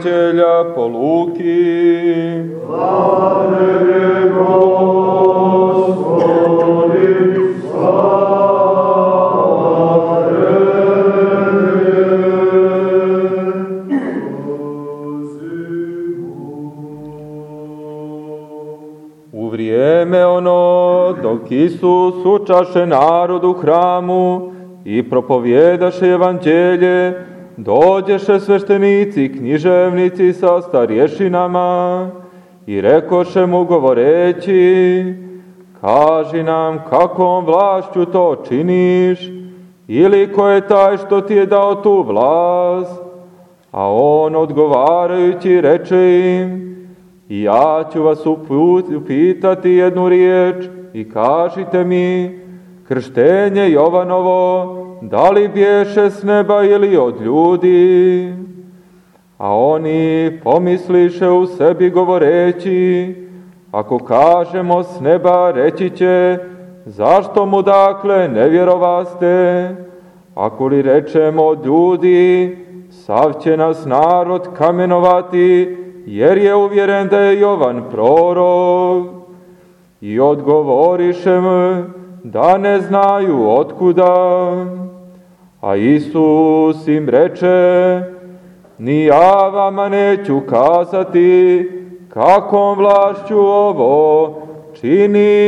Evanđelja po Luki. Slava tebi, Gospodi, slava U vrijeme ono, dok Isus učaše narod u hramu, i propovjedaše evanđelje, dođeše sveštenici i književnici sa starješinama i rekoše mu govoreći, kaži nam kakvom vlašću to činiš ili ko je taj što ti je dao tu vlast? A on odgovarajući reče im, ja ću vas upitati jednu riječ i kažite mi, krštenje Jovanovo, da li bješe s neba ili od ljudi? A oni pomisliše u sebi govoreći, ako kažemo s neba, reći će, zašto mu dakle ne vjerovaste? Ako li rečemo od ljudi, sav će nas narod kamenovati, jer je uvjeren da je Jovan prorok. I odgovoriše mu, da ne znaju otkuda. A Isus im reče, ni ja vama neću kazati kakom vlašću ovo čini.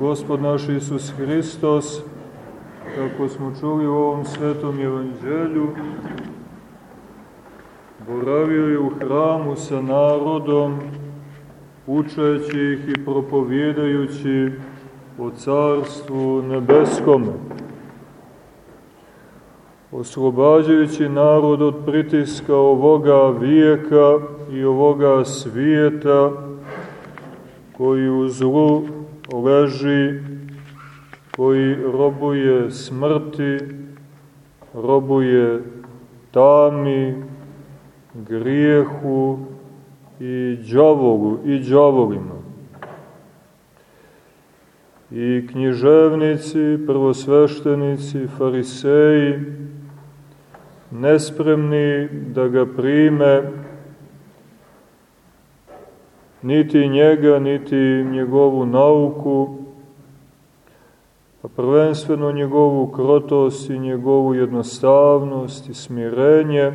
Gospod naš Isus Hristos, kako smo čuli u ovom svetom evanđelju, boravio je u hramu sa narodom, učeći ih i propovjedajući o carstvu nebeskome, oslobađajući narod od pritiska ovoga vijeka i ovoga svijeta, koji u zlu leži, koji robuje smrti, robuje tami, grijehu i džavolu i džavolima. I književnici, prvosveštenici, fariseji, nespremni da ga prime, niti njega, niti njegovu nauku, a prvenstveno njegovu krotost i njegovu jednostavnost i smirenje,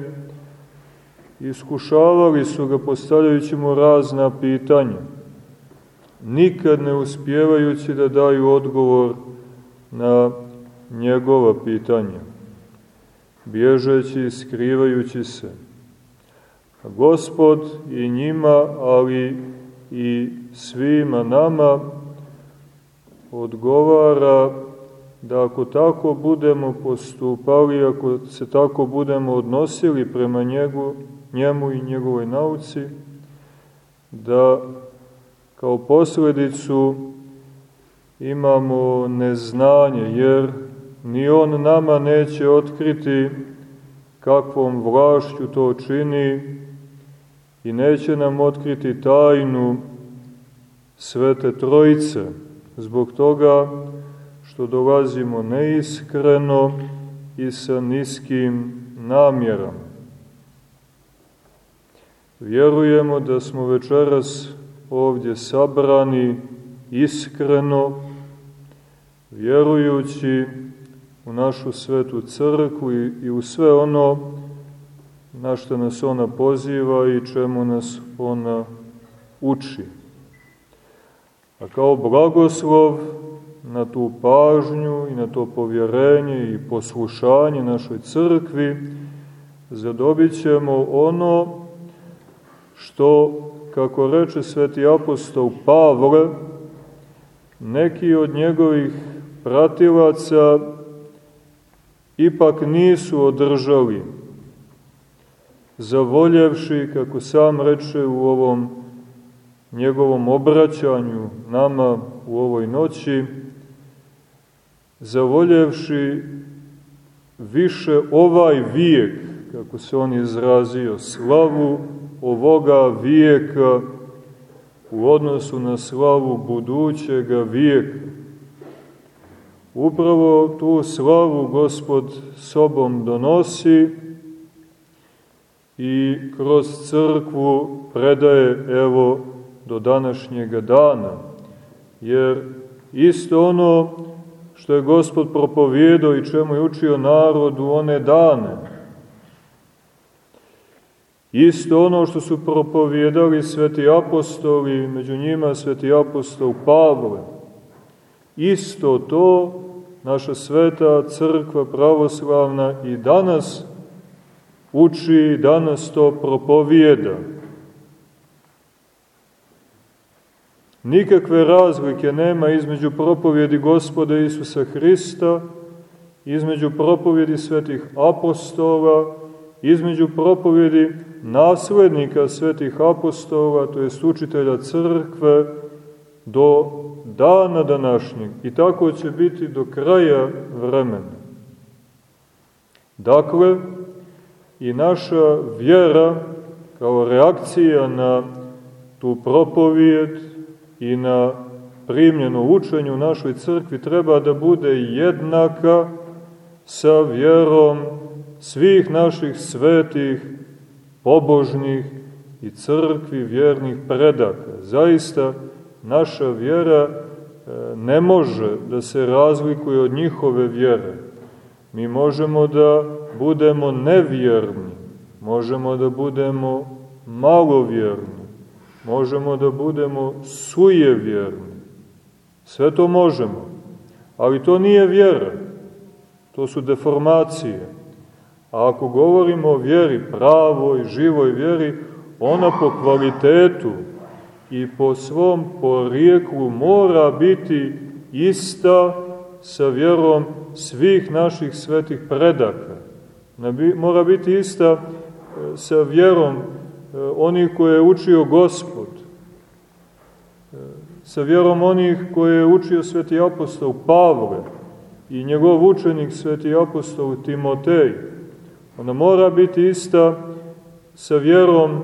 iskušavali su ga postavljajući mu razna pitanja, nikad ne uspjevajući da daju odgovor na njegova pitanja, bježeći skrivajući se. A gospod i njima, ali i svima nama odgovara da ako tako budemo postupali, ako se tako budemo odnosili prema njegu, njemu i njegovoj nauci, da kao posledicu imamo neznanje, jer ni on nama neće otkriti kakvom vlašću to čini, i neće nam otkriti tajnu Svete Trojice, zbog toga što dolazimo neiskreno i sa niskim namjerama. Vjerujemo da smo večeras ovdje sabrani iskreno, vjerujući u našu svetu crkvu i, i u sve ono na što nas ona poziva i čemu nas ona uči. A kao blagoslov na tu pažnju i na to povjerenje i poslušanje našoj crkvi zadobit ćemo ono što kako reče sveti apostol Pavle, neki od njegovih pratilaca ipak nisu održali, zavoljevši, kako sam reče u ovom njegovom obraćanju nama u ovoj noći, zavoljevši više ovaj vijek, kako se on izrazio, slavu ovoga vijeka u odnosu na slavu budućega vijeka. Upravo tu slavu Gospod sobom donosi i kroz crkvu predaje evo do današnjega dana. Jer isto ono što je Gospod propovjedao i čemu je učio narodu one dane, Isto ono što su propovjedali sveti apostoli, među njima sveti apostol Pavle. Isto to naša sveta crkva pravoslavna i danas uči, danas to propovijeda. Nikakve razlike nema između propovjedi gospoda Isusa Hrista, između propovjedi svetih apostola, između propovjedi naslednika svetih apostola, to je učitelja crkve, do dana današnjeg. I tako će biti do kraja vremena. Dakle, i naša vjera kao reakcija na tu propovijed i na primljeno učenje u našoj crkvi treba da bude jednaka sa vjerom svih naših svetih, pobožnih i crkvi vjernih predaka. Zaista, naša vjera e, ne može da se razlikuje od njihove vjere. Mi možemo da budemo nevjerni, možemo da budemo malovjerni, možemo da budemo sujevjerni. Sve to možemo, ali to nije vjera, to su deformacije. A ako govorimo o vjeri, pravoj, živoj vjeri, ona po kvalitetu i po svom porijeklu mora biti ista sa vjerom svih naših svetih predaka. Mora biti ista e, sa vjerom e, onih koje je učio Gospod, e, sa vjerom onih koje je učio sveti apostol Pavle i njegov učenik sveti apostol Timotej, Ona mora biti ista sa vjerom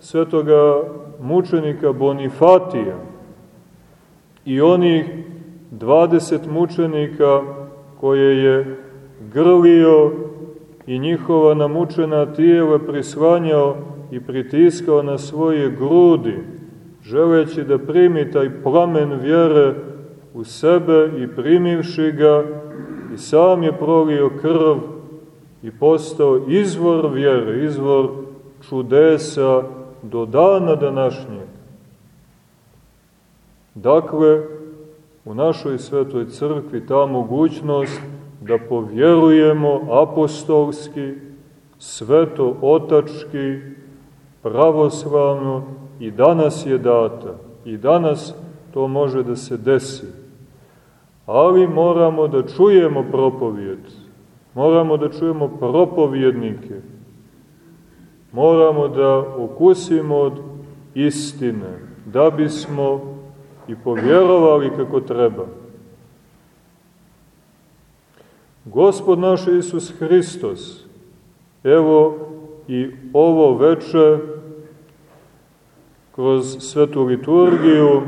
svetoga mučenika Bonifatija i onih 20 mučenika koje je grlio i njihova namučena tijela prislanjao i pritiskao na svoje grudi, želeći da primi taj plamen vjere u sebe i primivši ga i sam je prolio krv i postao izvor vjere, izvor čudesa do dana današnjeg. Dakle, u našoj svetoj crkvi ta mogućnost da povjerujemo apostolski, sveto otački, pravoslavno i danas je data. I danas to može da se desi. Ali moramo da čujemo propovijed, Moramo da čujemo propovjednike. Moramo da okusimo od istine, da bismo i povjerovali kako treba. Gospod naš Isus Hristos, evo i ovo veče, kroz svetu liturgiju,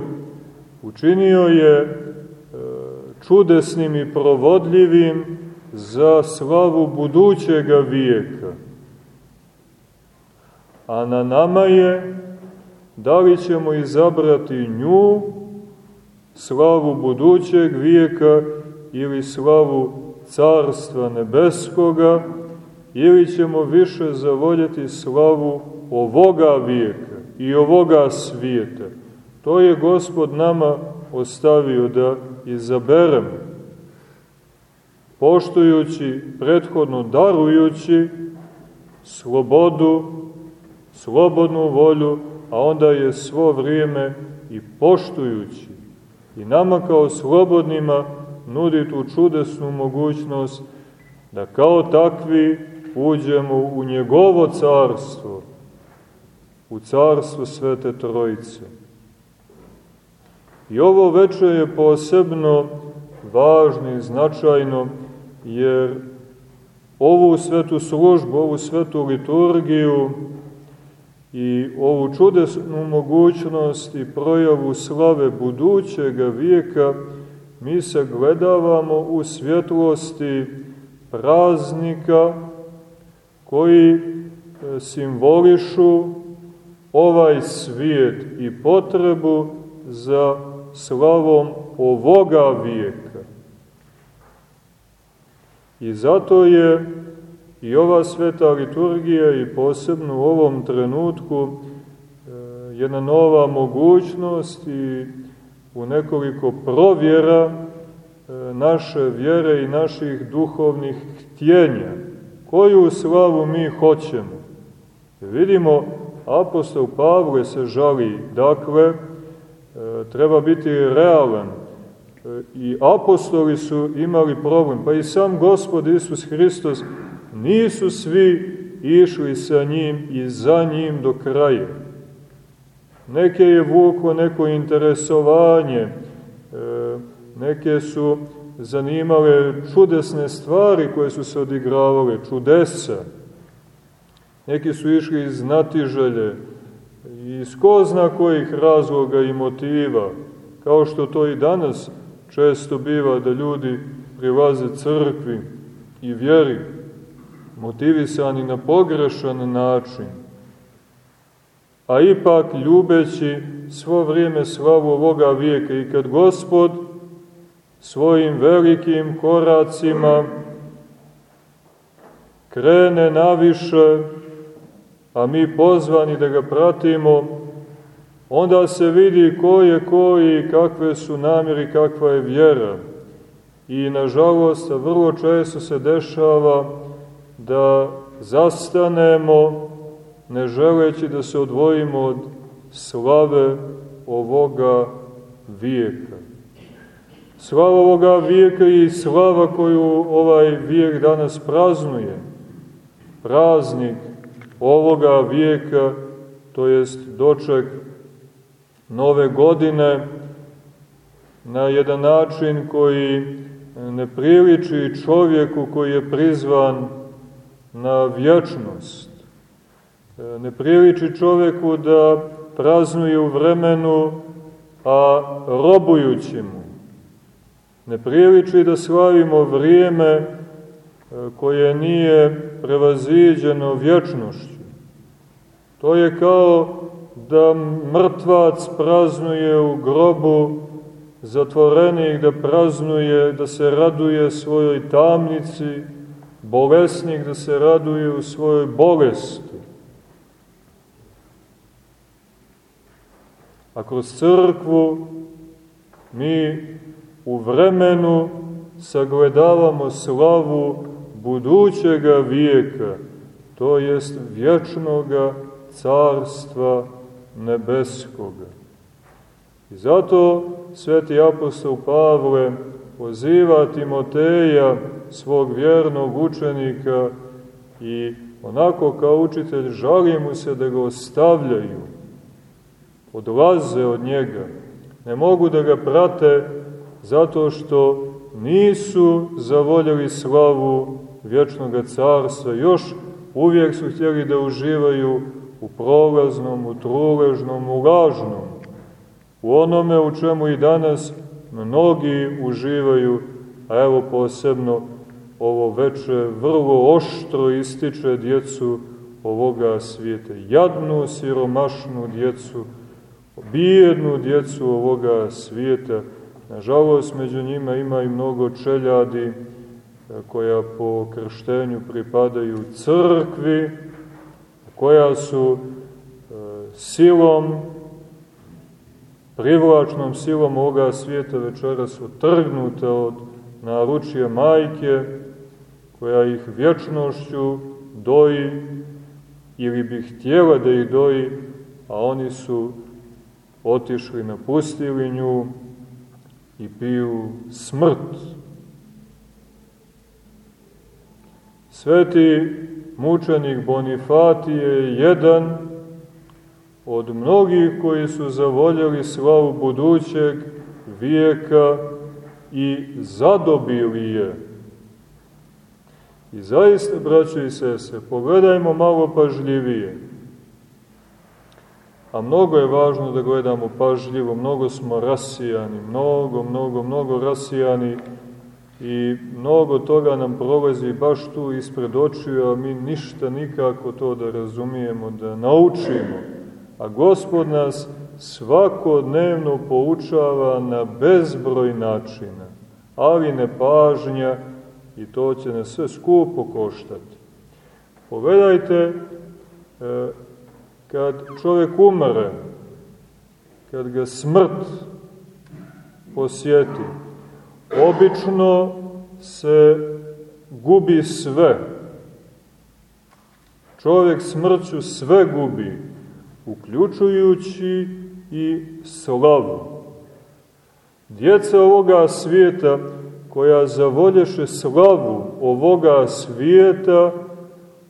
učinio je e, čudesnim i provodljivim za slavu budućega vijeka. A na nama je da li ćemo izabrati nju, slavu budućeg vijeka ili slavu carstva nebeskoga, ili ćemo više zavoljeti slavu ovoga vijeka i ovoga svijeta. To je Gospod nama ostavio da izaberemo poštujući, prethodno darujući slobodu, slobodnu volju a onda je svo vrijeme i poštujući i nama kao slobodnima nudi tu čudesnu mogućnost da kao takvi uđemo u njegovo carstvo, u carstvo Svete Trojice. I ovo veče je posebno važno i značajno, jer ovu svetu službu, ovu svetu liturgiju i ovu čudesnu mogućnost i projavu slave budućega vijeka mi se gledavamo u svjetlosti praznika koji e, simbolišu ovaj svijet i potrebu za slavom ovoga vijeka. I zato je i ova sveta liturgija i posebno u ovom trenutku e, jedna nova mogućnost i u nekoliko provjera e, naše vjere i naših duhovnih htjenja. Koju slavu mi hoćemo? Vidimo, apostol Pavle se žali, dakle, e, treba biti realan. I apostoli su imali problem, pa i sam gospod Isus Hristos nisu svi išli sa njim i za njim do kraja. Neke je vuklo neko interesovanje, e, neke su zanimale čudesne stvari koje su se odigravale, čudesa. Neki su išli iz natiželje, iz ko zna kojih razloga i motiva, kao što to i danas često biva da ljudi prilaze crkvi i vjeri, motivisani na pogrešan način a ipak ljubeći svo vrijeme slavu ovoga vijeka i kad Gospod svojim velikim koracima krene naviše, a mi pozvani da ga pratimo, onda se vidi ko je ko i kakve su namjeri, kakva je vjera. I, nažalost, vrlo često se dešava da zastanemo ne želeći da se odvojimo od slave ovoga vijeka. Slava ovoga vijeka i slava koju ovaj vijek danas praznuje, praznik ovoga vijeka, to jest doček nove godine, na jedan način koji ne priliči čovjeku koji je prizvan na vječnost E, ne priliči čoveku da praznuje u vremenu, a robujući mu. Ne priliči da slavimo vrijeme e, koje nije prevaziđeno vječnošću. To je kao da mrtvac praznuje u grobu zatvorenih, da praznuje, da se raduje svojoj tamnici, bolesnik da se raduje u svojoj bolesti. A kroz crkvu mi u vremenu sagledavamo slavu budućega vijeka, to jest vječnoga carstva nebeskoga. I zato sveti apostol Pavle poziva Timoteja, svog vjernog učenika, i onako kao učitelj žali mu se da ga ostavljaju, odlaze od njega, ne mogu da ga prate zato što nisu zavoljeli slavu vječnog carstva, još uvijek su htjeli da uživaju u prolaznom, u truležnom, u lažnom, u onome u čemu i danas mnogi uživaju, a evo posebno ovo veče vrlo oštro ističe djecu ovoga svijeta, jadnu, siromašnu djecu, bijednu djecu ovoga svijeta. Nažalost, među njima ima i mnogo čeljadi e, koja po krštenju pripadaju crkvi, koja su e, silom, privlačnom silom ovoga svijeta večeras otrgnuta od naručija majke, koja ih vječnošću doji ili bi htjela da ih doji, a oni su otišli, napustili nju i piju smrt. Sveti mučenik Bonifatije je jedan od mnogih koji su zavoljeli slavu budućeg vijeka i zadobili je. I zaista, braćo i sese, pogledajmo malo pažljivije. A mnogo je važno da gledamo pažljivo, mnogo smo rasijani, mnogo, mnogo, mnogo rasijani i mnogo toga nam prolazi baš tu ispred očiju, a mi ništa nikako to da razumijemo, da naučimo. A Gospod nas svakodnevno poučava na bezbroj načina, ali ne pažnja i to će nas sve skupo koštati. Pogledajte, e, kad čovjek umre, kad ga smrt posjeti, obično se gubi sve. Čovjek smrću sve gubi, uključujući i slavu. Djeca ovoga svijeta koja zavolješe slavu ovoga svijeta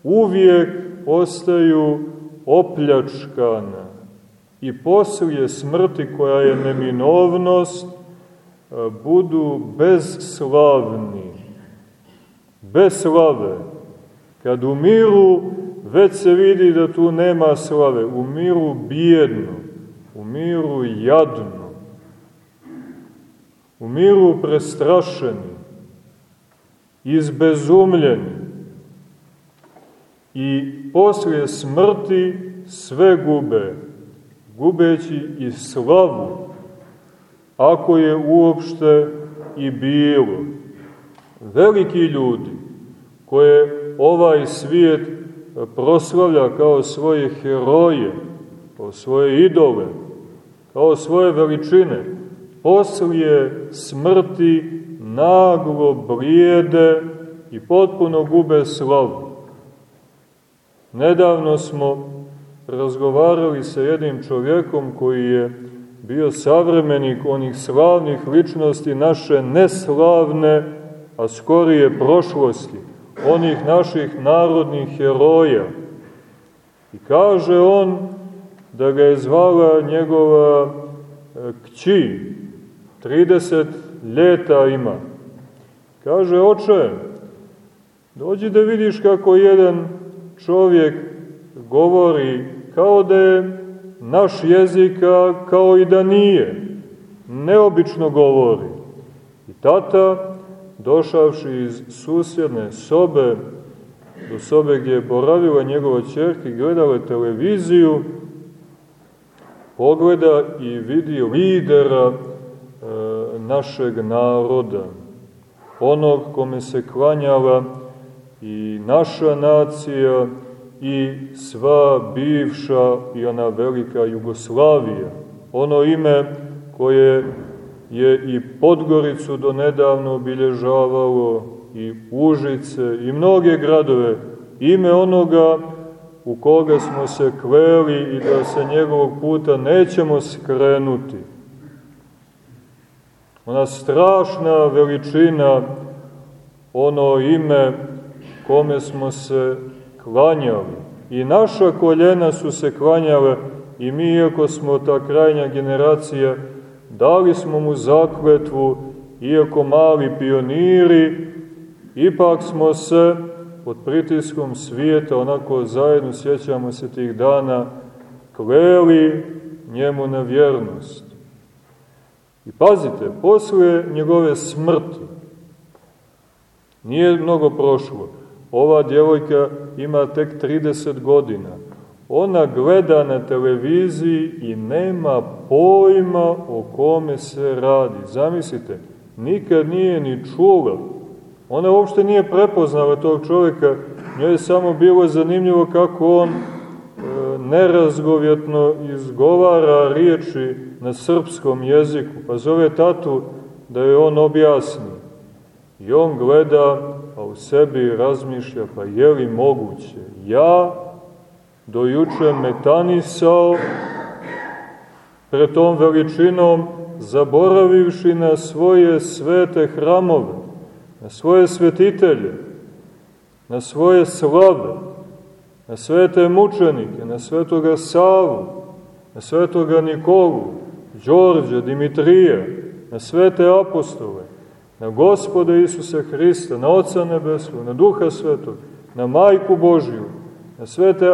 uvijek ostaju opljačkana i poslije smrti koja je neminovnost budu bezslavni, bez slave. Kad umiru, već se vidi da tu nema slave. Umiru bijedno, umiru jadno, umiru prestrašeni, izbezumljeni. I poslije smrti sve gube, gubeći i slavu, ako je uopšte i bilo. Veliki ljudi koje ovaj svijet proslavlja kao svoje heroje, kao svoje idole, kao svoje veličine, poslije smrti naglo blijede i potpuno gube slavu. Nedavno smo razgovarali sa jednim čovjekom koji je bio savremenik onih slavnih ličnosti naše neslavne, a skorije prošlosti, onih naših narodnih heroja. I kaže on da ga je zvala njegova e, kći, 30 ljeta ima. Kaže, oče, dođi da vidiš kako jedan čovjek govori kao da je naš jezika kao i da nije. Neobično govori. I tata, došavši iz susjedne sobe, do sobe gdje je boravila njegova čerka i gledala televiziju, pogleda i vidi lidera e, našeg naroda, onog kome se klanjala i naša nacija, i sva bivša i ona velika Jugoslavija. Ono ime koje je i Podgoricu do nedavno obilježavalo i Užice i mnoge gradove, ime onoga u koga smo se kveli i da se njegovog puta nećemo skrenuti. Ona strašna veličina, ono ime kome smo se klanjali. I naša koljena su se klanjale i mi, iako smo ta krajnja generacija, dali smo mu zakletvu, iako mali pioniri, ipak smo se pod pritiskom svijeta, onako zajedno sjećamo se tih dana, kleli njemu na vjernost. I pazite, posle njegove smrti, nije mnogo prošlo, Ova djevojka ima tek 30 godina. Ona gleda na televiziji i nema pojma o kome se radi. Zamislite, nikad nije ni čula. Ona uopšte nije prepoznala tog čovjeka, njoj je samo bilo zanimljivo kako on e, nerazgovjetno izgovara riječi na srpskom jeziku, pa zove tatu da je on objasni. I on gleda, a u sebi razmišlja, pa je li moguće ja dojuče metanisao pred tom veličinom, zaboravivši na svoje svete hramove, na svoje svetitelje, na svoje slave, na svete mučenike, na svetoga Savu, na svetoga Nikolu, Đorđa, Dimitrija, na svete apostole, na gospoda Isusa Hrista, na Otca Nebeskog, na Duha Svetog, na Majku Božju, na svete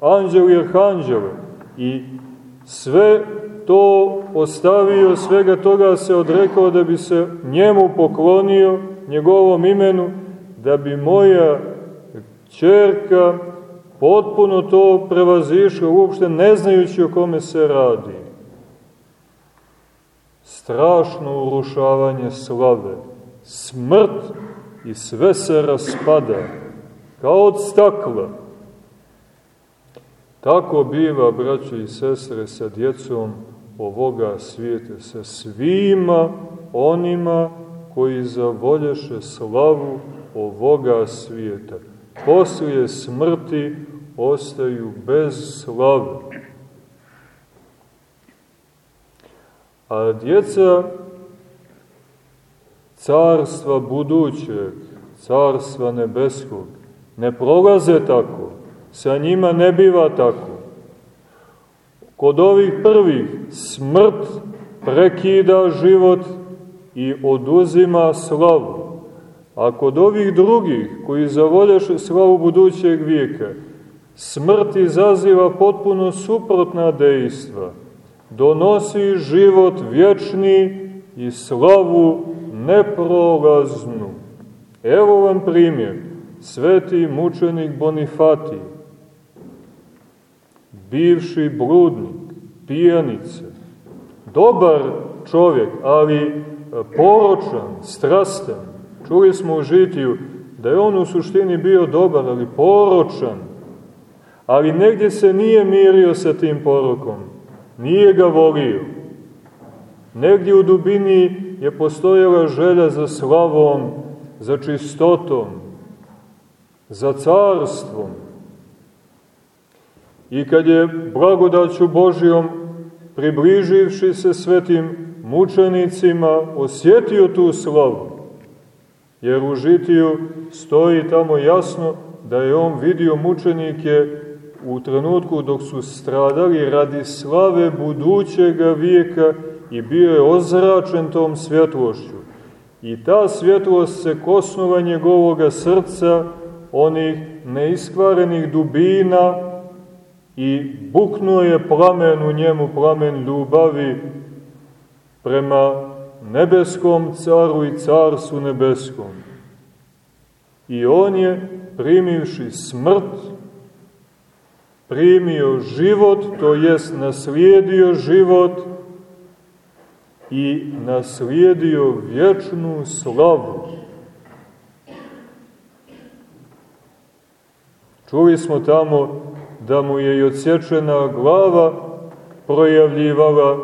anđeli i arhanđele i sve to ostavio, svega toga se odrekao da bi se njemu poklonio, njegovom imenu, da bi moja čerka potpuno to prevazišla, uopšte ne znajući o kome se radi. Strašno urušavanje slave, smrt i sve se raspada, kao od stakla. Tako biva, braćo i sestre, sa djecom ovoga svijeta, sa svima onima koji zavolješe slavu ovoga svijeta. Poslije smrti ostaju bez slave. A djeca carstva budućeg, carstva nebeskog, ne prolaze tako, sa njima ne biva tako. Kod ovih prvih smrt prekida život i oduzima slavu. A kod ovih drugih, koji zavoljaše slavu budućeg vijeka, smrt izaziva potpuno suprotna dejstva, donosi život vječni i slavu neprolaznu. Evo vam primjer, sveti mučenik Bonifatij, bivši bludnik, pijanica, dobar čovjek, ali poročan, strastan. Čuli smo u žitiju da je on u suštini bio dobar, ali poročan. Ali negdje se nije mirio sa tim porokom. Nije ga volio. Negdje u dubini je postojala želja za slavom, za čistotom, za carstvom. I kad je blagodaću Božijom, približivši se svetim mučenicima, osjetio tu slavu, jer u žitiju stoji tamo jasno da je on vidio mučenike u trenutku dok su stradali radi slave budućega vijeka i bio je ozračen tom svjetlošću. I ta svjetlost se kosnova njegovoga srca, onih neiskvarenih dubina i buknuo je plamen u njemu, plamen ljubavi prema nebeskom caru i carstvu nebeskom. I on je, primivši smrt, primio život, to jest naslijedio život i naslijedio vječnu slavu. Čuli smo tamo da mu je i odsječena glava projavljivala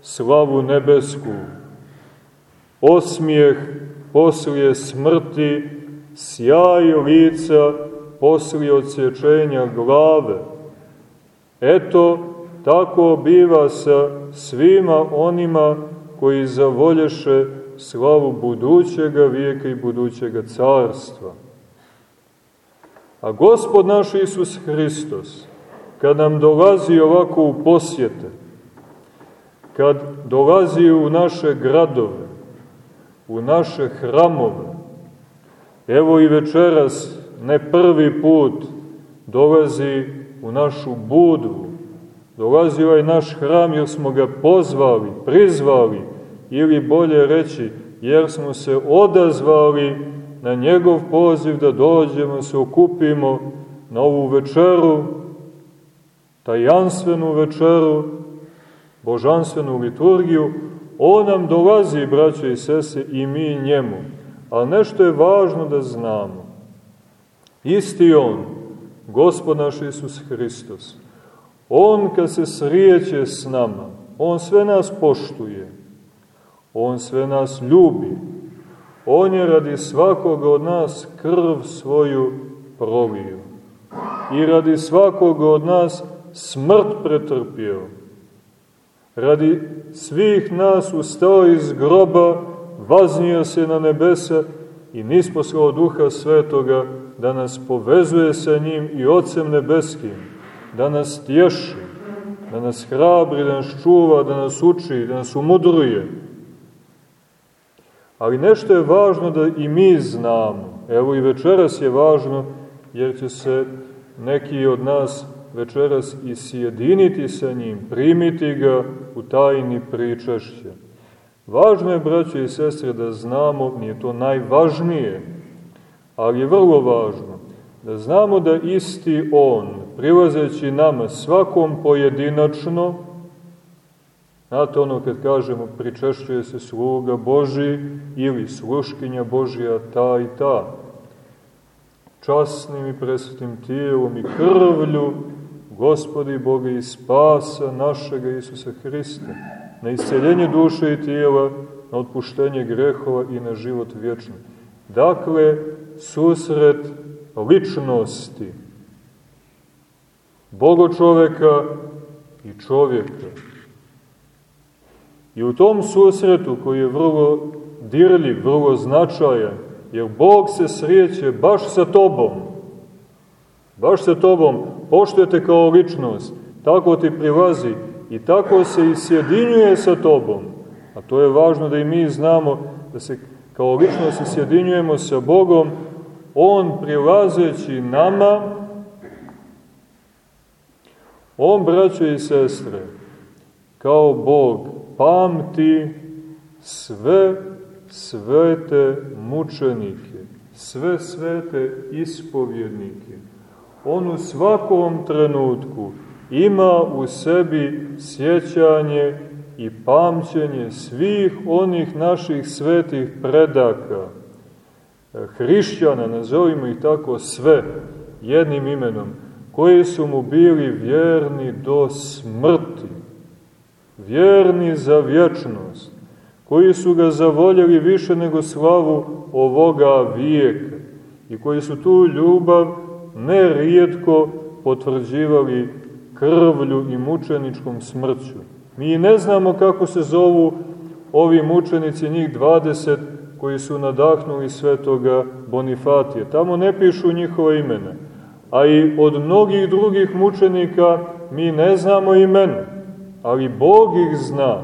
slavu nebesku. Osmijeh poslije smrti, sjaj lica poslije odsječenja glave. Eto, tako biva sa svima onima koji zavolješe slavu budućega vijeka i budućega carstva. A gospod naš Isus Hristos, kad nam dolazi ovako u posjete, kad dolazi u naše gradove, u naše hramove, evo i večeras, ne prvi put, dolazi u našu budvu, dolazi ovaj naš hram jer smo ga pozvali, prizvali, ili bolje reći, jer smo se odazvali na njegov poziv da dođemo, se okupimo na ovu večeru, tajanstvenu večeru, božanstvenu liturgiju, on nam dolazi, braće i sese, i mi njemu. A nešto je važno da znamo. Isti on, Gospod naš Isus Hristos, on kad se srijeće s nama, on sve nas poštuje, on sve nas ljubi, on je radi svakoga od nas krv svoju prolio. i radi svakog od nas smrt pretrpio. Radi svih nas ustao iz groba, vaznio se na nebesa i nisposlao duha svetoga da nas povezuje sa njim i Otcem nebeskim, da nas tješi, da nas hrabri, da nas čuva, da nas uči, da nas umudruje. Ali nešto je važno da i mi znamo. Evo i večeras je važno jer će se neki od nas večeras i sjediniti sa njim, primiti ga u tajni pričašće. Važno je, braće i sestre, da znamo, nije to najvažnije, ali je vrlo važno, da znamo da isti On, prilazeći nama svakom pojedinačno, znate ono kad kažemo pričešćuje se sluga Boži ili sluškinja Božija ta i ta, časnim i presvetim tijelom i krvlju Gospodi Boga i spasa našega Isusa Hrista, na isceljenje duše i tijela, na otpuštenje grehova i na život vječni. Dakle, susret ličnosti, Bogo čoveka i čovjeka. I u tom susretu koji je vrlo dirljiv, vrlo značajan, jer Bog se srijeće baš sa tobom, baš sa tobom, poštujete kao ličnost, tako ti prilazi i tako se i sjedinjuje sa tobom. A to je važno da i mi znamo da se kao ličnost sjedinjujemo sa Bogom, On prilazeći nama, On, braćo i sestre, kao Bog, pamti sve svete mučenike, sve svete ispovjednike. On u svakom trenutku ima u sebi sjećanje i pamćenje svih onih naših svetih predaka, hrišćana, nazovimo ih tako sve, jednim imenom, koji su mu bili vjerni do smrti, vjerni za vječnost, koji su ga zavoljeli više nego slavu ovoga vijeka i koji su tu ljubav nerijetko potvrđivali krvlju i mučeničkom smrću. Mi ne znamo kako se zovu ovi mučenici, njih 20 koji su nadahnuli svetoga Bonifatije. Tamo ne pišu njihova imena, a i od mnogih drugih mučenika mi ne znamo imena, ali Bog ih zna.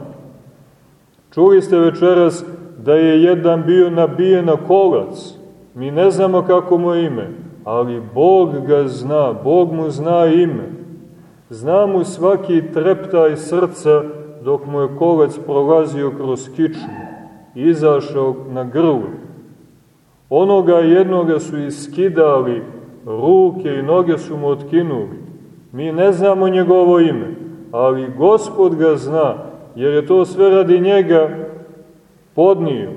Čuli ste večeras da je jedan bio nabijen na kolac. Mi ne znamo kako mu ime, ali Bog ga zna, Bog mu zna ime. Zna mu svaki treptaj srca dok mu je kolac prolazio kroz kičmu, izašao na grlu. Onoga jednoga su iskidali, ruke i noge su mu otkinuli. Mi ne znamo njegovo ime, ali Gospod ga zna, jer je to sve radi njega podnio.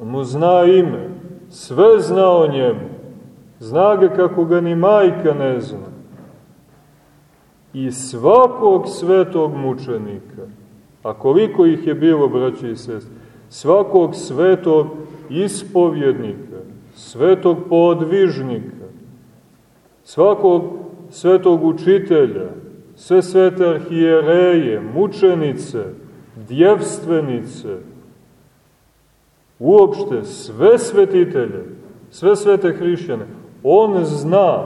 On mu zna ime, sve zna o njemu. Zna ga kako ga ni majka ne zna. I svakog svetog mučenika, a koliko ih je bilo, braći i sest, svakog svetog ispovjednika, svetog podvižnika, svakog svetog učitelja, sve svete arhijereje, mučenice, djevstvenice, uopšte sve svetitelje, sve svete hrišćane, on zna,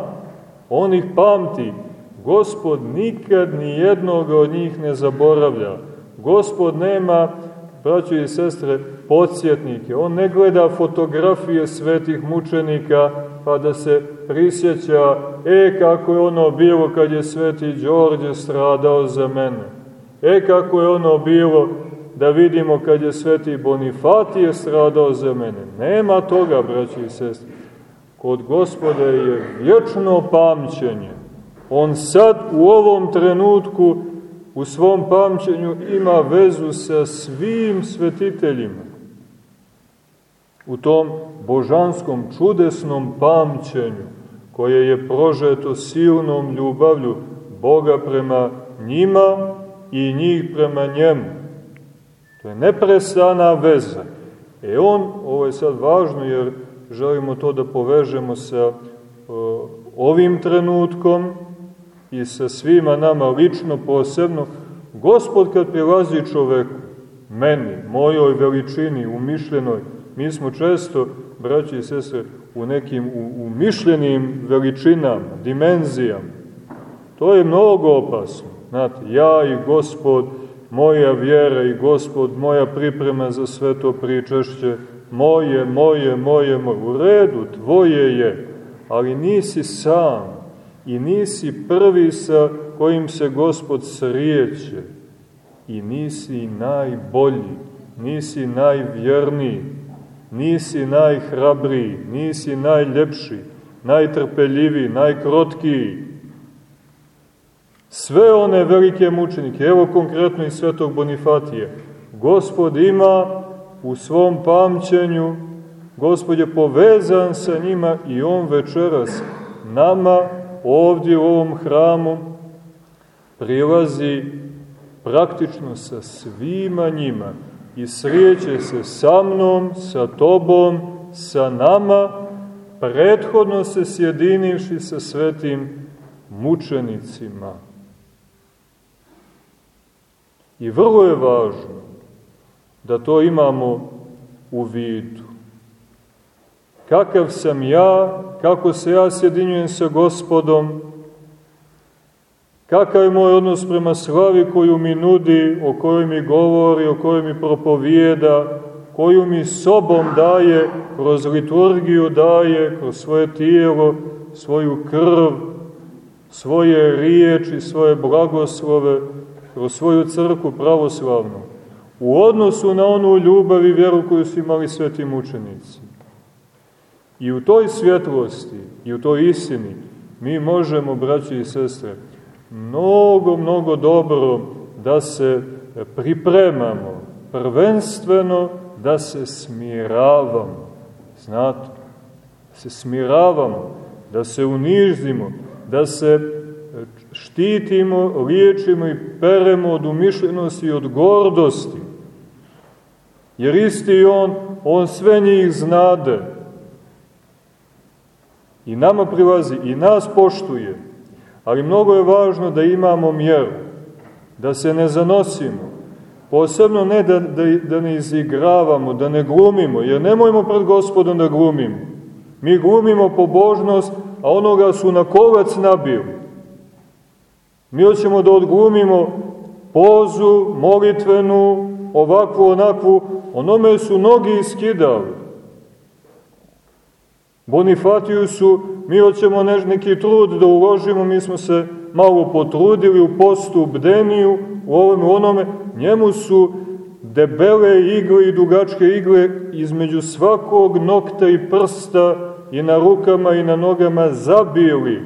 on ih pamti, Gospod nikad ni jednog od njih ne zaboravlja. Gospod nema, braćo i sestre, podsjetnike. On ne gleda fotografije svetih mučenika pa da se prisjeća, e kako je ono bilo kad je sveti Đorđe stradao za mene. E kako je ono bilo da vidimo kad je sveti Bonifatije stradao za mene. Nema toga, braći i sestri. Kod gospoda je vječno pamćenje. On sad u ovom trenutku u svom pamćenju ima vezu sa svim svetiteljima. U tom božanskom čudesnom pamćenju koje je prožeto silnom ljubavlju Boga prema njima i njih prema njemu. To je neprestana veza. E on, ovo je sad važno jer želimo to da povežemo sa ovim trenutkom i sa svima nama lično posebno, Gospod kad prilazi čoveku, meni, mojoj veličini, umišljenoj, mi smo često, braći i sestre, u nekim umišljenim veličinama, dimenzijama. To je mnogo opasno. Znate, ja i Gospod, moja vjera i Gospod, moja priprema za sve to pričešće, moje, moje, moje, moje. U redu, tvoje je, ali nisi sam i nisi prvi sa kojim se Gospod srijeće i nisi najbolji, nisi najvjerniji, nisi najhrabriji, nisi najljepši, najtrpeljiviji, najkrotkiji. Sve one velike mučenike, evo konkretno i svetog Bonifatije, Gospod ima u svom pamćenju, Gospod je povezan sa njima i on večeras nama ovdje u ovom hramu prilazi praktično sa svima njima i srijeće se sa mnom, sa tobom, sa nama, prethodno se sjedinivši sa svetim mučenicima. I vrlo je važno da to imamo u vidu. Kakav sam ja, kako se ja sjedinjujem sa gospodom, Kakav je moj odnos prema slavi koju mi nudi, o kojoj mi govori, o kojoj mi propovijeda, koju mi sobom daje, kroz liturgiju daje, kroz svoje tijelo, svoju krv, svoje riječi, svoje blagoslove, kroz svoju crku pravoslavnu, u odnosu na onu ljubav i vjeru koju su imali sveti mučenici. I u toj svjetlosti, i u toj istini, mi možemo, braći i sestre, mnogo, mnogo dobro da se pripremamo, prvenstveno da se smiravamo. Znate, da se smiravamo, da se unižimo, da se štitimo, liječimo i peremo od umišljenosti i od gordosti. Jer isti on, on sve njih znade. I nama prilazi, i nas poštuje, Ali mnogo je važno da imamo mjeru, da se ne zanosimo, posebno ne da, da, da ne izigravamo, da ne glumimo, jer nemojmo pred gospodom da glumimo. Mi glumimo pobožnost, a onoga su na kolac nabili. Mi hoćemo da odglumimo pozu, molitvenu, ovakvu, onakvu, onome su nogi iskidali. Bonifatiju su, mi hoćemo neki trud da uložimo, mi smo se malo potrudili u postu, bdeniju, u ovome, onome, njemu su debele igle i dugačke igle između svakog nokta i prsta i na rukama i na nogama zabili.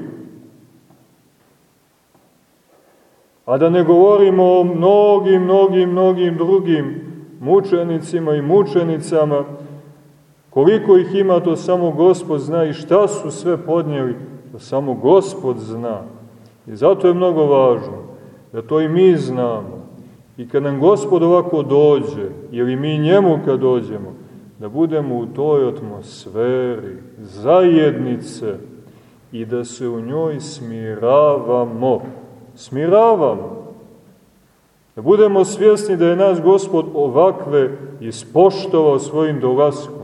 A da ne govorimo o mnogim, mnogim, mnogim drugim mučenicima i mučenicama, Koliko ih ima, to samo Gospod zna i šta su sve podnijeli, to samo Gospod zna. I zato je mnogo važno da to i mi znamo. I kad nam Gospod ovako dođe, ili mi njemu kad dođemo, da budemo u toj atmosferi zajednice i da se u njoj smiravamo. Smiravamo. Da budemo svjesni da je nas Gospod ovakve ispoštovao svojim dolaskom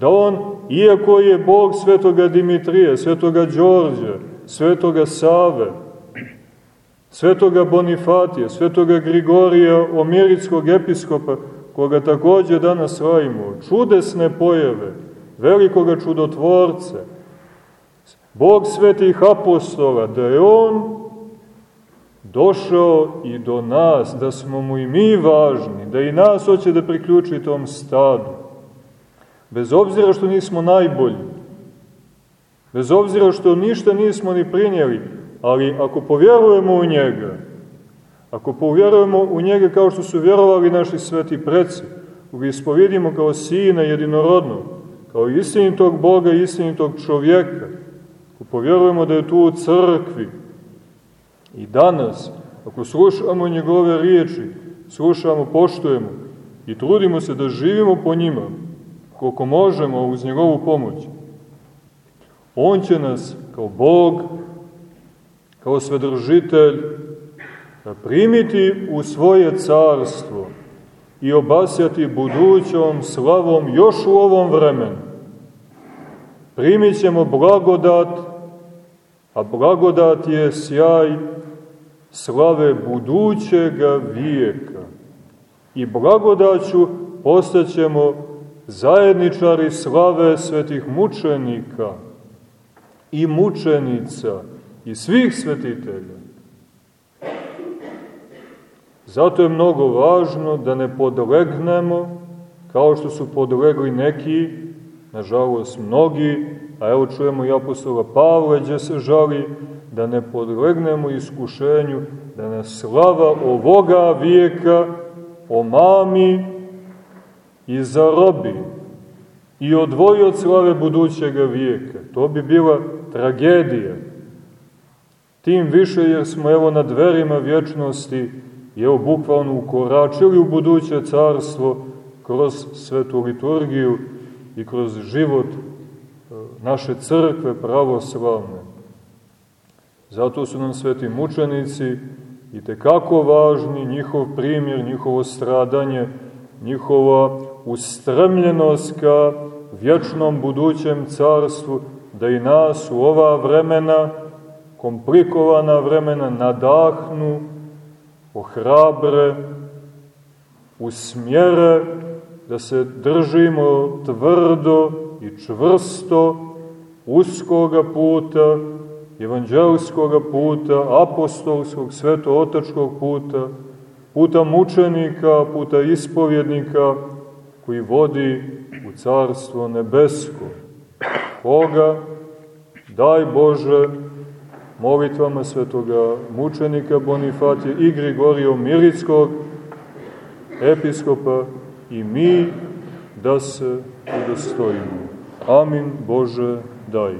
Da on, iako je Bog svetoga Dimitrija, svetoga Đorđa, svetoga Save, svetoga Bonifatija, svetoga Grigorija, omiritskog episkopa, koga takođe danas slavimo, čudesne pojave, velikoga čudotvorca, Bog svetih apostola, da je on došao i do nas, da smo mu i mi važni, da i nas hoće da priključi tom stadu Bez obzira što nismo najbolji, bez obzira što ništa nismo ni prinjeli, ali ako povjerujemo u njega, ako povjerujemo u njega kao što su vjerovali naši sveti preci, ga ispovidimo kao sina jedinorodnog, kao istinitog Boga, istinitog čovjeka, ako povjerujemo da je tu u crkvi i danas, ako slušamo njegove riječi, slušamo, poštujemo i trudimo se da živimo po njima, koliko možemo uz njegovu pomoć, On će nas kao Bog, kao svedržitelj, primiti u svoje carstvo i obasjati budućom slavom još u ovom vremenu. Primit ćemo blagodat, a blagodat je sjaj slave budućega vijeka. I blagodaću postaćemo zajedničari slave svetih mučenika i mučenica i svih svetitelja. Zato je mnogo važno da ne podlegnemo, kao što su podlegli neki, nažalost mnogi, a evo čujemo i apostola Pavla gdje se žali, da ne podlegnemo iskušenju, da nas slava ovoga vijeka omami i zarobi i odvoji od slave budućega vijeka. To bi bila tragedija. Tim više jer smo evo na dverima vječnosti i evo bukvalno ukoračili u buduće carstvo kroz svetu liturgiju i kroz život e, naše crkve pravoslavne. Zato su nam sveti mučenici i tekako važni, njihov primjer, njihovo stradanje, njihova ustremljenost ka vječnom budućem carstvu, da i nas u ova vremena, komplikovana vremena, nadahnu, ohrabre, usmjere, da se držimo tvrdo i čvrsto uskoga puta, evanđelskoga puta, apostolskog, svetootačkog puta, puta mučenika, puta ispovjednika, koji vodi u carstvo nebesko. Koga, daj Bože, molitvama svetoga mučenika Bonifatija i Grigorija Milickog, episkopa i mi da se udostojimo. Amin Bože daj.